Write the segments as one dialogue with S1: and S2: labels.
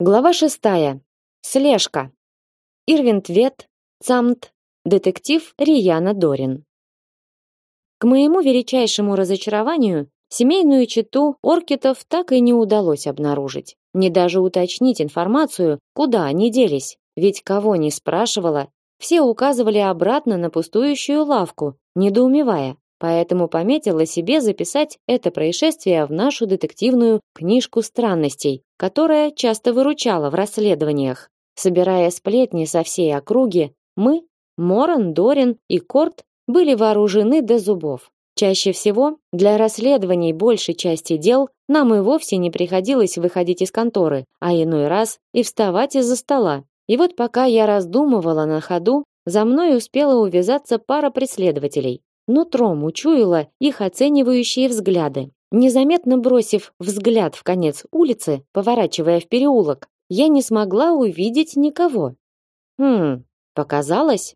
S1: Глава шестая. Слежка. Ирвинтвет, Цамт, детектив Рияна Дорин. К моему величайшему разочарованию, семейную читу Оркитов так и не удалось обнаружить, не даже уточнить информацию, куда они делись. Ведь кого не спрашивала, все указывали обратно на пустующую лавку, недоумевая. Поэтому пометила себе записать это происшествие в нашу детективную книжку странностей, которая часто выручала в расследованиях. Собирая сплетни со всей округи, мы, Моран, Дорин и Корт, были вооружены до зубов. Чаще всего для расследований большей части дел нам и вовсе не приходилось выходить из конторы, а иной раз и вставать из-за стола. И вот пока я раздумывала на ходу, за мной успела увязаться пара преследователей. Нутром учуяла их оценивающие взгляды. Незаметно бросив взгляд в конец улицы, поворачивая в переулок, я не смогла увидеть никого. Хм, показалось?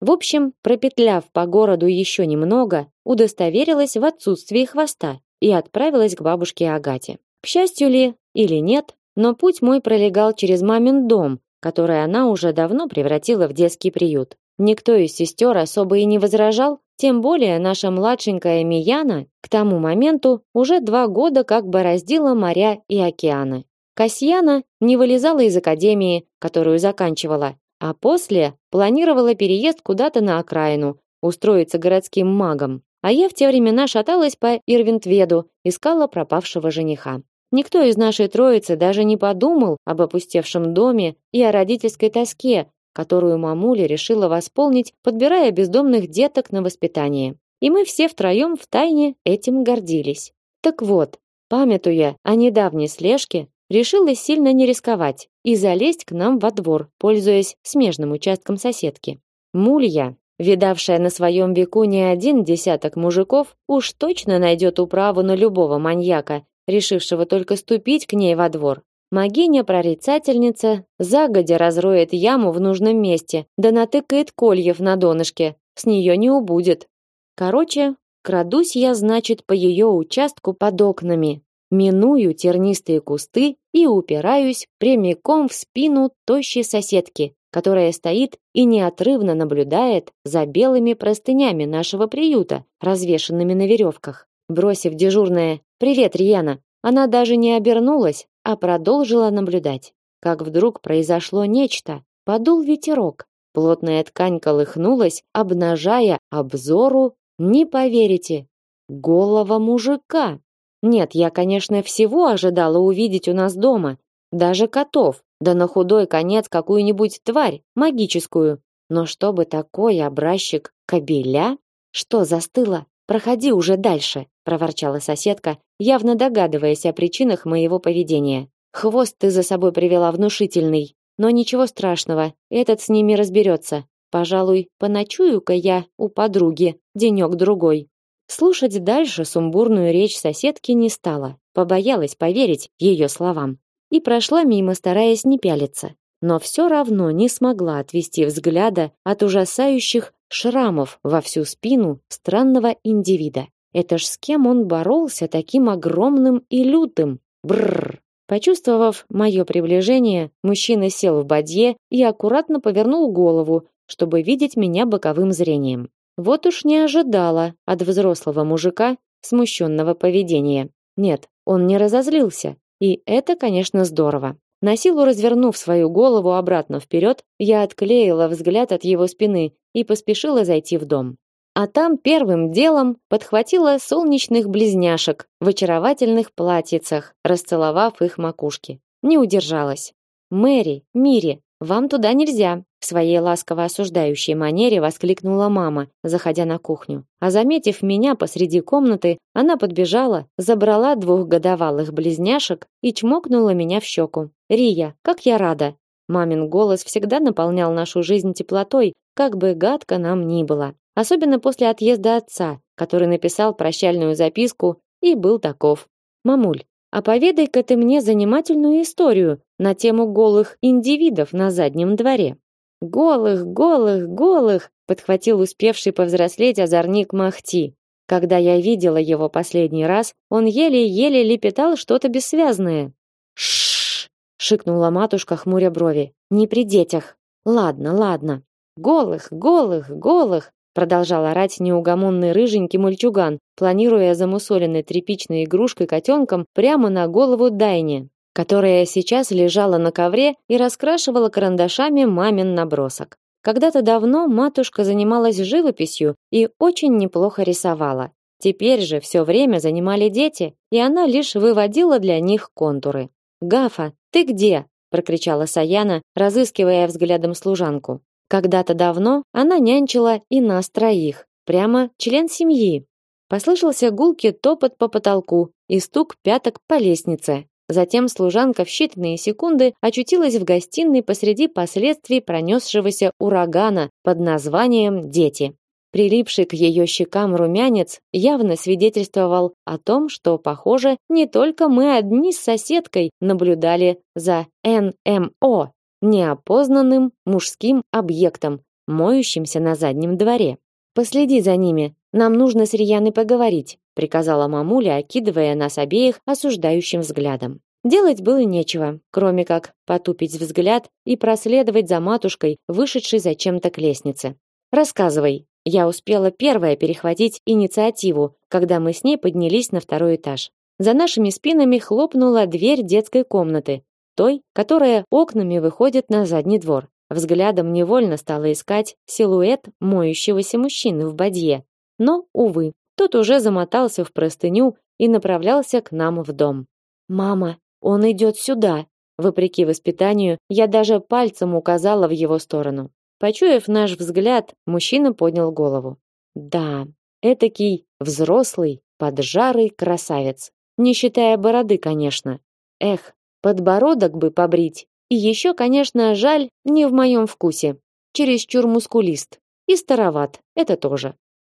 S1: В общем, пропетляв по городу еще немного, удостоверилась в отсутствии хвоста и отправилась к бабушке Агате. К счастью ли или нет, но путь мой пролегал через мамин дом, который она уже давно превратила в детский приют. Никто из сестер особо и не возражал, тем более наша младшенькая Мияна к тому моменту уже два года как бороздила моря и океаны. Касьяна не вылезала из академии, которую заканчивала, а после планировала переезд куда-то на окраину, устроиться городским магом. А я в те времена шаталась по Ирвинтведу, искала пропавшего жениха. Никто из нашей троицы даже не подумал об опустевшем доме и о родительской тоске, которую мамуля решила восполнить, подбирая бездомных деток на воспитание. И мы все втроем втайне этим гордились. Так вот, памятуя о недавней слежке, решила сильно не рисковать и залезть к нам во двор, пользуясь смежным участком соседки. Мулья, видавшая на своем веку не один десяток мужиков, уж точно найдет управу на любого маньяка, решившего только ступить к ней во двор. Магиня-прорицательница загодя разроет яму в нужном месте, да натыкает кольев на донышке. С нее не убудет. Короче, крадусь я, значит, по ее участку под окнами, миную тернистые кусты и упираюсь прямиком в спину тощей соседки, которая стоит и неотрывно наблюдает за белыми простынями нашего приюта, развешанными на веревках. Бросив дежурное «Привет, Рьяна!», она даже не обернулась, а продолжила наблюдать. Как вдруг произошло нечто. Подул ветерок. Плотная ткань колыхнулась, обнажая обзору, не поверите, голого мужика. Нет, я, конечно, всего ожидала увидеть у нас дома, даже котов, да на худой конец какую-нибудь тварь магическую. Но чтобы такой образчик кобеля, что застыло? Проходи уже дальше, проворчала соседка, явно догадываясь о причинах моего поведения. Хвост ты за собой привела внушительный, но ничего страшного, этот с ними разберется. Пожалуй, поночую-ка я у подруги денек другой. Слушать дальше сумбурную речь соседки не стала, побоялась поверить ее словам и прошла мимо, стараясь не пялиться. Но все равно не смогла отвести взгляда от ужасающих шрамов во всю спину странного индивида. Это ж с кем он боролся таким огромным и лютым? Бррр. Почувствовав мое приближение, мужчина сел в бадье и аккуратно повернул голову, чтобы видеть меня боковым зрением. Вот уж не ожидала от взрослого мужика смущенного поведения. Нет, он не разозлился, и это, конечно, здорово. На силу развернув свою голову обратно вперед, я отклеила взгляд от его спины и поспешила зайти в дом. А там первым делом подхватила солнечных близняшек в очаровательных платьицах, расцеловав их макушки. Не удержалась. Мэри, Мири, вам туда нельзя, своей ласково осуждающей манере воскликнула мама, заходя на кухню. А заметив меня посреди комнаты, она подбежала, забрала двухгодовалых близняшек и чмокнула меня в щеку. Рия, как я рада. Мамин голос всегда наполнял нашу жизнь теплотой, как бы гадко нам ни было особенно после отъезда отца, который написал прощальную записку и был таков: "Мамуль, а поведай-ка ты мне занимательную историю на тему голых индивидов на заднем дворе". Голых, голых, голых, подхватил успевший повзрослеть озорник Махти. Когда я видела его последний раз, он еле-еле лепетал что-то бессвязное. Шш! шикнула матушка хмуря брови. Не при детях. Ладно, ладно. Голых, голых, голых, продолжал орать неугомонный рыженький мальчуган, планируя замусоленной тряпичной игрушкой котенком прямо на голову Дайне, которая сейчас лежала на ковре и раскрашивала карандашами мамин набросок. Когда-то давно матушка занималась живописью и очень неплохо рисовала. Теперь же все время занимали дети, и она лишь выводила для них контуры. "Гафа, ты где?" прокричала Саяна, разыскивая взглядом служанку. Когда-то давно она нянчила и нас троих, прямо член семьи. Послышался гулкий топот по потолку и стук пяток по лестнице. Затем служанка в считанные секунды очутилась в гостиной посреди последствий пронесшегося урагана под названием «Дети». Прилипший к ее щекам румянец явно свидетельствовал о том, что, похоже, не только мы одни с соседкой наблюдали за НМО, неопознанным мужским объектом, моющимся на заднем дворе. Последи за ними, нам нужно с Рьяной поговорить, приказала мамуля, окидывая нас обеих осуждающим взглядом. Делать было нечего, кроме как потупить взгляд и проследовать за матушкой, вышедшей зачем-то к лестнице. Рассказывай. Я успела первая перехватить инициативу, когда мы с ней поднялись на второй этаж. За нашими спинами хлопнула дверь детской комнаты, той, которая окнами выходит на задний двор. Взглядом невольно стала искать силуэт моющегося мужчины в бадье. Но, увы, тот уже замотался в простыню и направлялся к нам в дом. «Мама, он идет сюда!» Вопреки воспитанию, я даже пальцем указала в его сторону. Почуяв наш взгляд, мужчина поднял голову. Да, этакий взрослый, поджарый красавец. Не считая бороды, конечно. Эх, Подбородок бы побрить. И еще, конечно, жаль, не в моем вкусе. Чересчур мускулист. И староват, это тоже.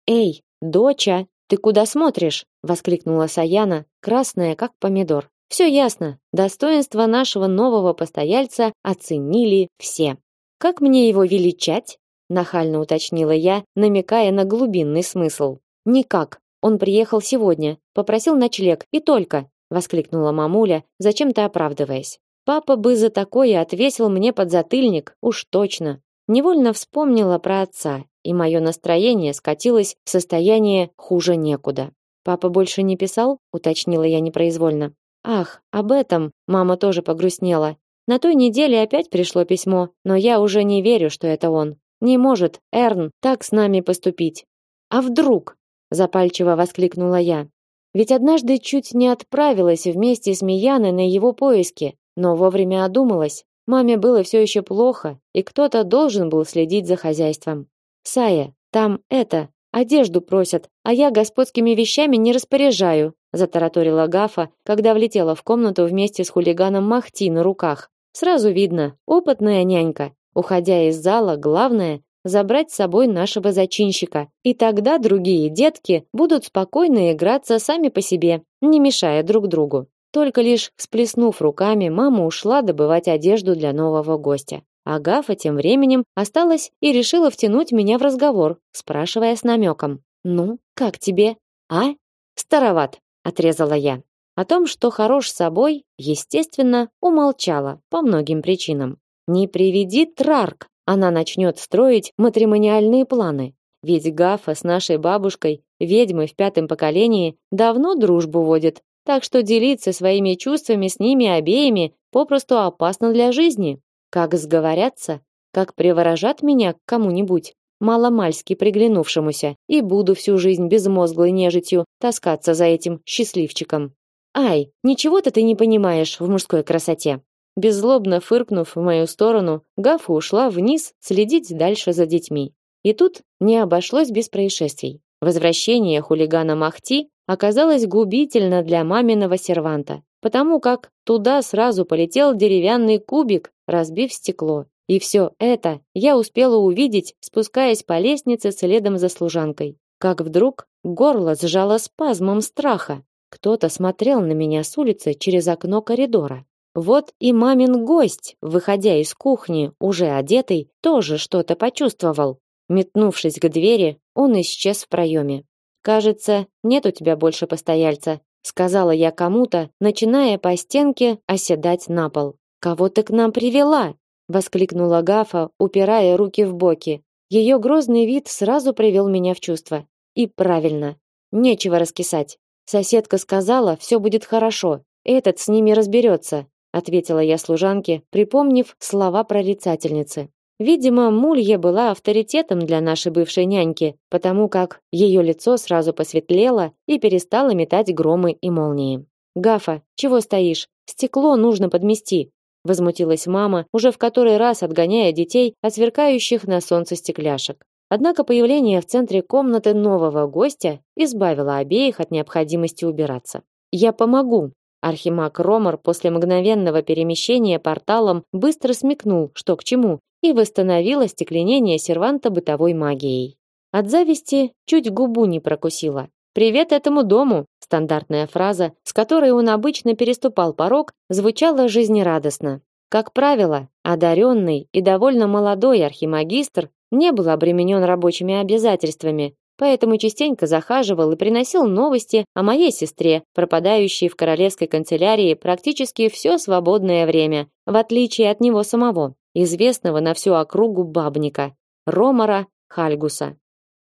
S1: «Эй, доча, ты куда смотришь?» — воскликнула Саяна, красная, как помидор. «Все ясно. Достоинство нашего нового постояльца оценили все. Как мне его величать?» — нахально уточнила я, намекая на глубинный смысл. «Никак. Он приехал сегодня, попросил ночлег, и только воскликнула мамуля, зачем-то оправдываясь. Папа бы за такое отвесил мне подзатыльник, уж точно. Невольно вспомнила про отца, и мое настроение скатилось в состояние хуже некуда. Папа больше не писал, уточнила я непроизвольно. Ах, об этом мама тоже погрустнела. На той неделе опять пришло письмо, но я уже не верю, что это он. Не может Эрн так с нами поступить. А вдруг? запальчиво воскликнула я. Ведь однажды чуть не отправилась вместе с Мияной на его поиски, но вовремя одумалась. Маме было все еще плохо, и кто-то должен был следить за хозяйством. Сая, там это, одежду просят, а я господскими вещами не распоряжаю, затараторила Гафа, когда влетела в комнату вместе с хулиганом Махти на руках. Сразу видно, опытная нянька. Уходя из зала, главное забрать с собой нашего зачинщика, и тогда другие детки будут спокойно играться сами по себе, не мешая друг другу. Только лишь всплеснув руками, мама ушла добывать одежду для нового гостя. А Гафа тем временем осталась и решила втянуть меня в разговор, спрашивая с намеком. «Ну, как тебе? А? Староват», — отрезала я. О том, что хорош собой, естественно, умолчала по многим причинам. Не приведи Трарк, она начнет строить матримониальные планы. Ведь Гафа с нашей бабушкой, ведьмой в пятом поколении, давно дружбу водит, так что делиться своими чувствами с ними обеими попросту опасно для жизни. Как сговорятся, как приворожат меня к кому-нибудь, маломальски приглянувшемуся, и буду всю жизнь безмозглой нежитью таскаться за этим счастливчиком. Ай, ничего-то ты не понимаешь в мужской красоте. Беззлобно фыркнув в мою сторону, Гафа ушла вниз следить дальше за детьми. И тут не обошлось без происшествий. Возвращение хулигана Махти оказалось губительно для маминого серванта, потому как туда сразу полетел деревянный кубик, разбив стекло. И все это я успела увидеть, спускаясь по лестнице следом за служанкой. Как вдруг горло сжало спазмом страха. Кто-то смотрел на меня с улицы через окно коридора. Вот и мамин гость, выходя из кухни, уже одетый, тоже что-то почувствовал. Метнувшись к двери, он исчез в проеме. Кажется, нет у тебя больше постояльца, сказала я кому-то, начиная по стенке оседать на пол. Кого ты к нам привела? воскликнула Гафа, упирая руки в боки. Ее грозный вид сразу привел меня в чувство. И правильно. Нечего раскисать. Соседка сказала, все будет хорошо. Этот с ними разберется, ответила я служанке, припомнив слова прорицательницы. Видимо, Мулья была авторитетом для нашей бывшей няньки, потому как ее лицо сразу посветлело и перестало метать громы и молнии. Гафа, чего стоишь? Стекло нужно подмести, возмутилась мама, уже в который раз отгоняя детей от сверкающих на солнце стекляшек. Однако появление в центре комнаты нового гостя избавило обеих от необходимости убираться. Я помогу. Архимаг Ромар после мгновенного перемещения порталом быстро смекнул, что к чему, и восстановил остекленение серванта бытовой магией. От зависти чуть губу не прокусила. Привет этому дому. Стандартная фраза, с которой он обычно переступал порог, звучала жизнерадостно. Как правило, одаренный и довольно молодой архимагистр не был обременен рабочими обязательствами, поэтому частенько захаживал и приносил новости о моей сестре, пропадающей в королевской канцелярии практически все свободное время, в отличие от него самого, известного на всю округу бабника, Ромара Хальгуса.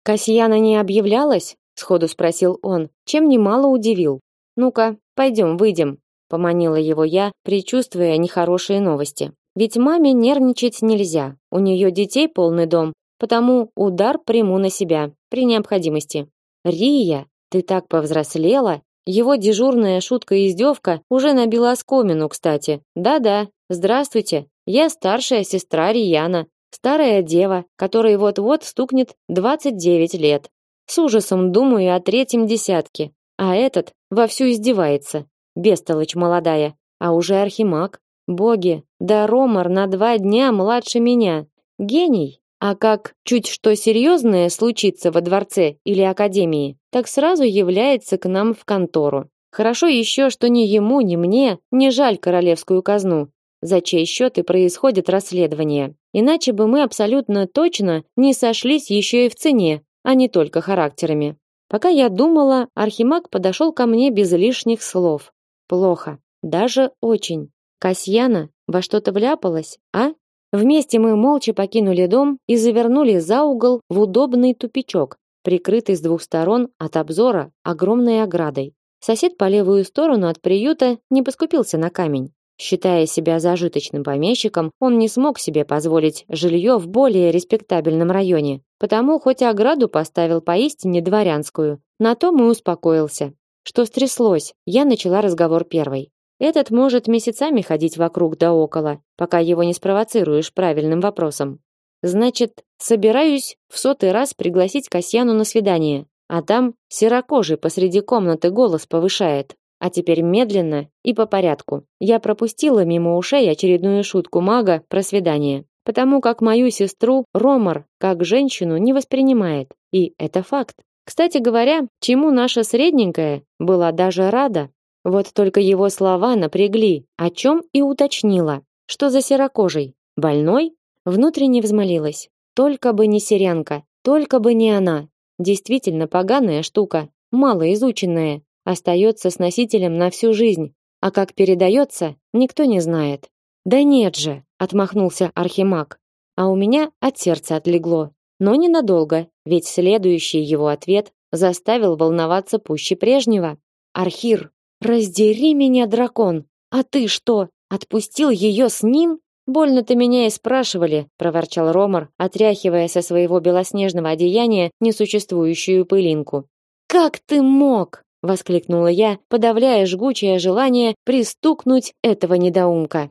S1: Касьяна не объявлялась? сходу спросил он, чем немало удивил. Ну-ка, пойдем, выйдем, поманила его я, предчувствуя нехорошие новости. Ведь маме нервничать нельзя. У нее детей полный дом, потому удар приму на себя при необходимости. Рия, ты так повзрослела. Его дежурная шутка и издевка уже набила оскомину, кстати. Да-да. Здравствуйте. Я старшая сестра Рияна, старая дева, которой вот-вот стукнет 29 лет. С ужасом думаю о третьем десятке, а этот вовсю издевается. Бестолочь молодая, а уже архимаг. Боги, да Ромар на два дня младше меня. Гений. А как чуть что серьезное случится во дворце или академии, так сразу является к нам в контору. Хорошо еще, что ни ему, ни мне не жаль королевскую казну, за чей счет и происходит расследование. Иначе бы мы абсолютно точно не сошлись еще и в цене, а не только характерами. Пока я думала, Архимаг подошел ко мне без лишних слов. Плохо, даже очень. Касьяна во что-то вляпалась, а? Вместе мы молча покинули дом и завернули за угол в удобный тупичок, прикрытый с двух сторон от обзора огромной оградой. Сосед по левую сторону от приюта не поскупился на камень. Считая себя зажиточным помещиком, он не смог себе позволить жилье в более респектабельном районе, потому хоть ограду поставил поистине дворянскую. На том и успокоился. Что стряслось? Я начала разговор первой. Этот может месяцами ходить вокруг да около, пока его не спровоцируешь правильным вопросом. Значит, собираюсь в сотый раз пригласить Касьяну на свидание, а там серокожий посреди комнаты голос повышает. А теперь медленно и по порядку. Я пропустила мимо ушей очередную шутку мага про свидание, потому как мою сестру Ромар как женщину не воспринимает, и это факт. Кстати говоря, чему наша средненькая была даже рада. Вот только его слова напрягли, о чем и уточнила. Что за серокожий? Больной? Внутренне взмолилась. Только бы не сирянка, только бы не она. Действительно поганая штука, мало изученная, остается с носителем на всю жизнь, а как передается, никто не знает. Да нет же, отмахнулся архимаг. А у меня от сердца отлегло, но ненадолго, ведь следующий его ответ заставил волноваться пуще прежнего. Архир, раздери меня, дракон. А ты что, отпустил ее с ним? Больно-то меня и спрашивали, проворчал Ромар, отряхивая со своего белоснежного одеяния несуществующую пылинку. Как ты мог? Воскликнула я, подавляя жгучее желание пристукнуть этого недоумка.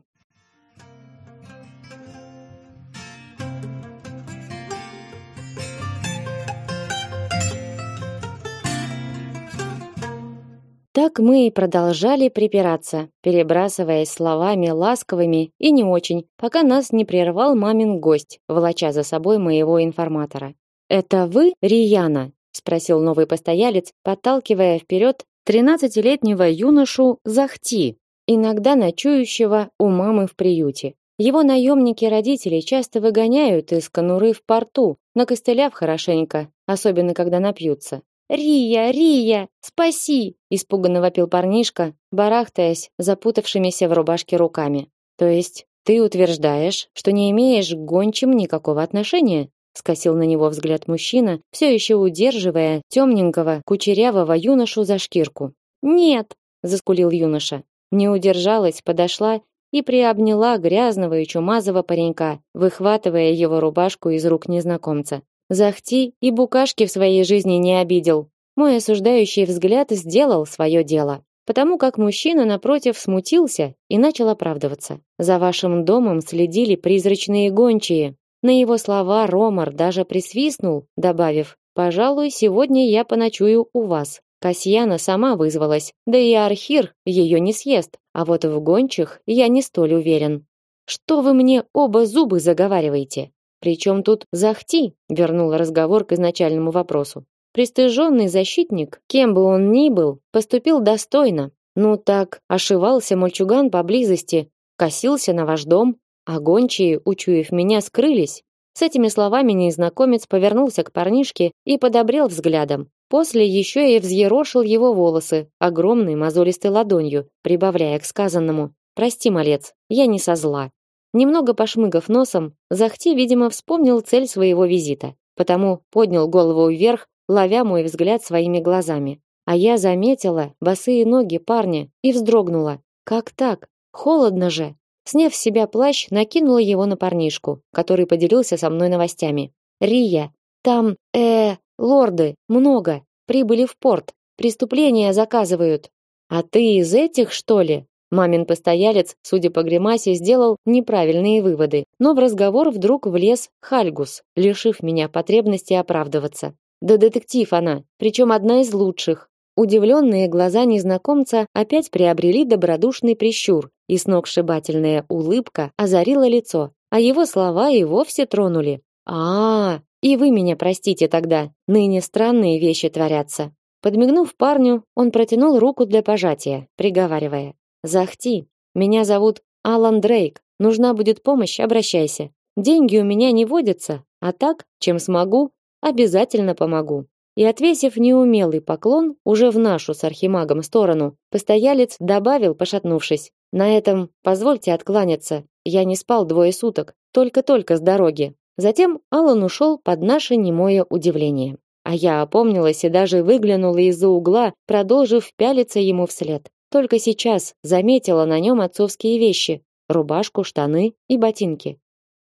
S1: Так мы и продолжали припираться, перебрасываясь словами ласковыми и не очень, пока нас не прервал мамин гость, волоча за собой моего информатора. Это вы, Рияна? Спросил новый постоялец, подталкивая вперед тринадцатилетнего юношу Захти, иногда ночующего у мамы в приюте. Его наемники-родители часто выгоняют из конуры в порту, накостыляв хорошенько, особенно когда напьются. «Рия, Рия, спаси!» – испуганно вопил парнишка, барахтаясь запутавшимися в рубашке руками. То есть ты утверждаешь, что не имеешь к гончим никакого отношения? Скосил на него взгляд мужчина, все еще удерживая темненького, кучерявого юношу за шкирку. Нет, заскулил юноша. Не удержалась, подошла и приобняла грязного и чумазого паренька, выхватывая его рубашку из рук незнакомца. Захти и букашки в своей жизни не обидел. Мой осуждающий взгляд сделал свое дело, потому как мужчина напротив смутился и начал оправдываться. За вашим домом следили призрачные гончие. На его слова Ромар даже присвистнул, добавив: "Пожалуй, сегодня я поночую у вас". Касьяна сама вызвалась, да и Архир ее не съест, а вот в гончих я не столь уверен. Что вы мне оба зубы заговариваете? Причем тут Захти? Вернул разговор к изначальному вопросу. Пристыженный защитник, кем бы он ни был, поступил достойно. Ну так, ошивался мальчуган поблизости, косился на ваш дом, а гончие, учуяв меня, скрылись. С этими словами незнакомец повернулся к парнишке и подобрел взглядом. После еще и взъерошил его волосы огромной мозолистой ладонью, прибавляя к сказанному: "Прости, малец, я не со зла". Немного пошмыгав носом, Захти, видимо, вспомнил цель своего визита, потому поднял голову вверх, ловя мой взгляд своими глазами. А я заметила босые ноги парня и вздрогнула. Как так? Холодно же. Сняв с себя плащ, накинула его на парнишку, который поделился со мной новостями. Рия, там, э, лорды, много, прибыли в порт. Преступления заказывают. А ты из этих, что ли? Мамин постоялец, судя по гримасе, сделал неправильные выводы, но в разговор вдруг влез Хальгус, лишив меня потребности оправдываться. Да детектив она, причем одна из лучших. Удивленные глаза незнакомца опять приобрели добродушный прищур, и сногсшибательная улыбка озарила лицо, а его слова и вовсе тронули. А, -а, -а и вы меня простите тогда. Ныне странные вещи творятся. Подмигнув парню, он протянул руку для пожатия, приговаривая: "Захти, меня зовут Алан Дрейк. Нужна будет помощь, обращайся. Деньги у меня не водятся, а так, чем смогу, обязательно помогу". И отвесив неумелый поклон уже в нашу с архимагом сторону, постоялец добавил, пошатнувшись: "На этом позвольте откланяться. Я не спал двое суток, только-только с дороги". Затем Алан ушел под наше немое удивление. А я опомнилась и даже выглянула из-за угла, продолжив пялиться ему вслед. Только сейчас заметила на нем отцовские вещи: рубашку, штаны и ботинки.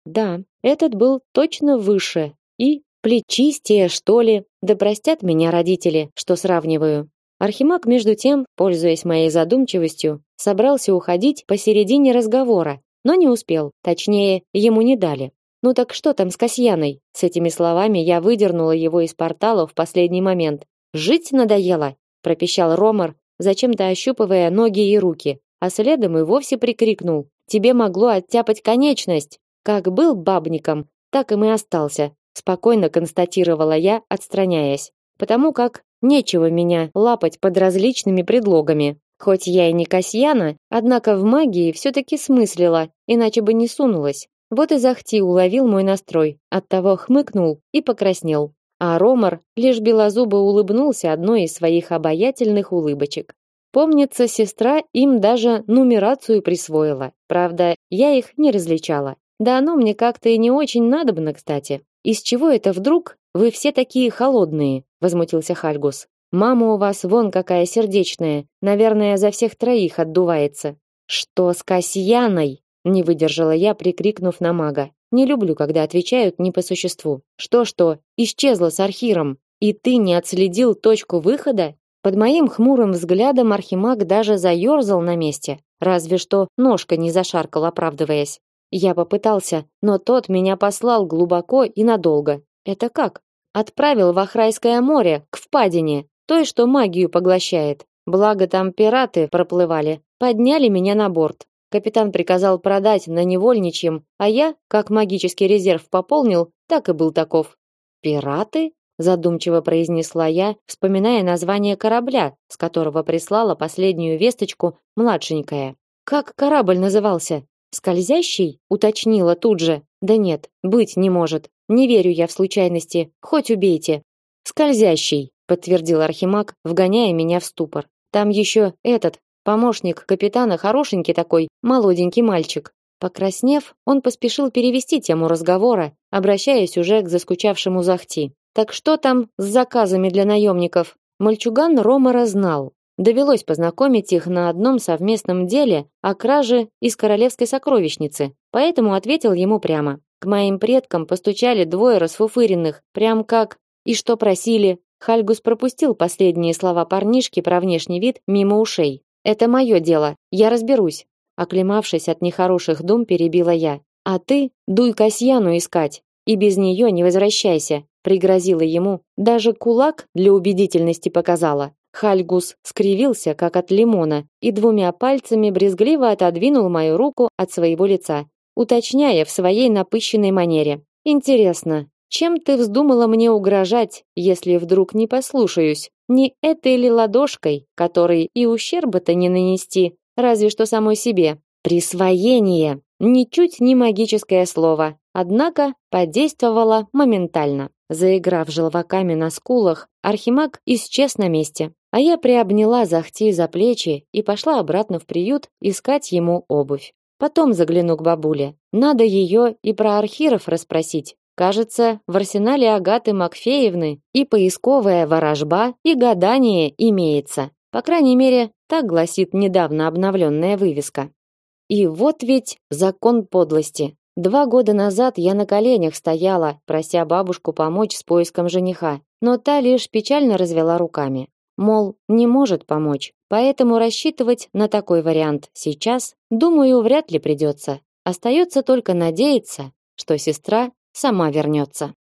S1: Да, этот был точно выше и плечистее, что ли. Да простят меня родители, что сравниваю. Архимаг между тем, пользуясь моей задумчивостью, собрался уходить посередине разговора, но не успел. Точнее, ему не дали. Ну так что там с Касьяной? С этими словами я выдернула его из портала в последний момент. Жить надоело, пропищал Ромар, зачем-то ощупывая ноги и руки, а следом и вовсе прикрикнул: "Тебе могло оттяпать конечность. Как был бабником, так и мы остался спокойно констатировала я, отстраняясь, потому как нечего меня лапать под различными предлогами. Хоть я и не Касьяна, однако в магии все таки смыслила, иначе бы не сунулась. Вот и Захти уловил мой настрой, оттого хмыкнул и покраснел. А Ромар лишь белозубо улыбнулся одной из своих обаятельных улыбочек. Помнится, сестра им даже нумерацию присвоила. Правда, я их не различала. Да оно мне как-то и не очень надобно, кстати. Из чего это вдруг вы все такие холодные? возмутился Хальгус. Мама у вас вон какая сердечная, наверное, за всех троих отдувается. Что с Касьяной? не выдержала я, прикрикнув на мага. Не люблю, когда отвечают не по существу. Что-что, исчезла с архиром, и ты не отследил точку выхода? Под моим хмурым взглядом архимаг даже заерзал на месте, разве что ножка не зашаркал, оправдываясь. Я попытался, но тот меня послал глубоко и надолго. Это как? Отправил в Ахрайское море, к впадине, той, что магию поглощает. Благо там пираты проплывали, подняли меня на борт. Капитан приказал продать на невольничьем, а я, как магический резерв пополнил, так и был таков. Пираты? задумчиво произнесла я, вспоминая название корабля, с которого прислала последнюю весточку младшенькая. Как корабль назывался? Скользящий? уточнила тут же. Да нет, быть не может. Не верю я в случайности. Хоть убейте. Скользящий, подтвердил Архимаг, вгоняя меня в ступор. Там еще этот помощник капитана хорошенький такой, молоденький мальчик. Покраснев, он поспешил перевести тему разговора, обращаясь уже к заскучавшему Захти. Так что там с заказами для наемников? Мальчуган Ромара знал. Довелось познакомить их на одном совместном деле о краже из королевской сокровищницы, поэтому ответил ему прямо. К моим предкам постучали двое расфуфыренных, прям как «И что просили?» Хальгус пропустил последние слова парнишки про внешний вид мимо ушей. «Это мое дело, я разберусь», оклемавшись от нехороших дум, перебила я. А ты дуй Касьяну искать и без нее не возвращайся, пригрозила ему, даже кулак для убедительности показала. Хальгус скривился, как от лимона, и двумя пальцами брезгливо отодвинул мою руку от своего лица, уточняя в своей напыщенной манере: "Интересно, чем ты вздумала мне угрожать, если вдруг не послушаюсь? Не этой ли ладошкой, которой и ущерба-то не нанести, разве что самой себе. Присвоение. Ничуть не магическое слово, однако подействовало моментально. Заиграв желваками на скулах, Архимаг исчез на месте, а я приобняла Захти за плечи и пошла обратно в приют искать ему обувь. Потом загляну к бабуле. Надо ее и про архиров расспросить. Кажется, в арсенале Агаты Макфеевны и поисковая ворожба, и гадание имеется. По крайней мере, так гласит недавно обновленная вывеска. И вот ведь закон подлости. Два года назад я на коленях стояла, прося бабушку помочь с поиском жениха, но та лишь печально развела руками. Мол, не может помочь, поэтому рассчитывать на такой вариант сейчас, думаю, вряд ли придется. Остается только надеяться, что сестра сама вернется.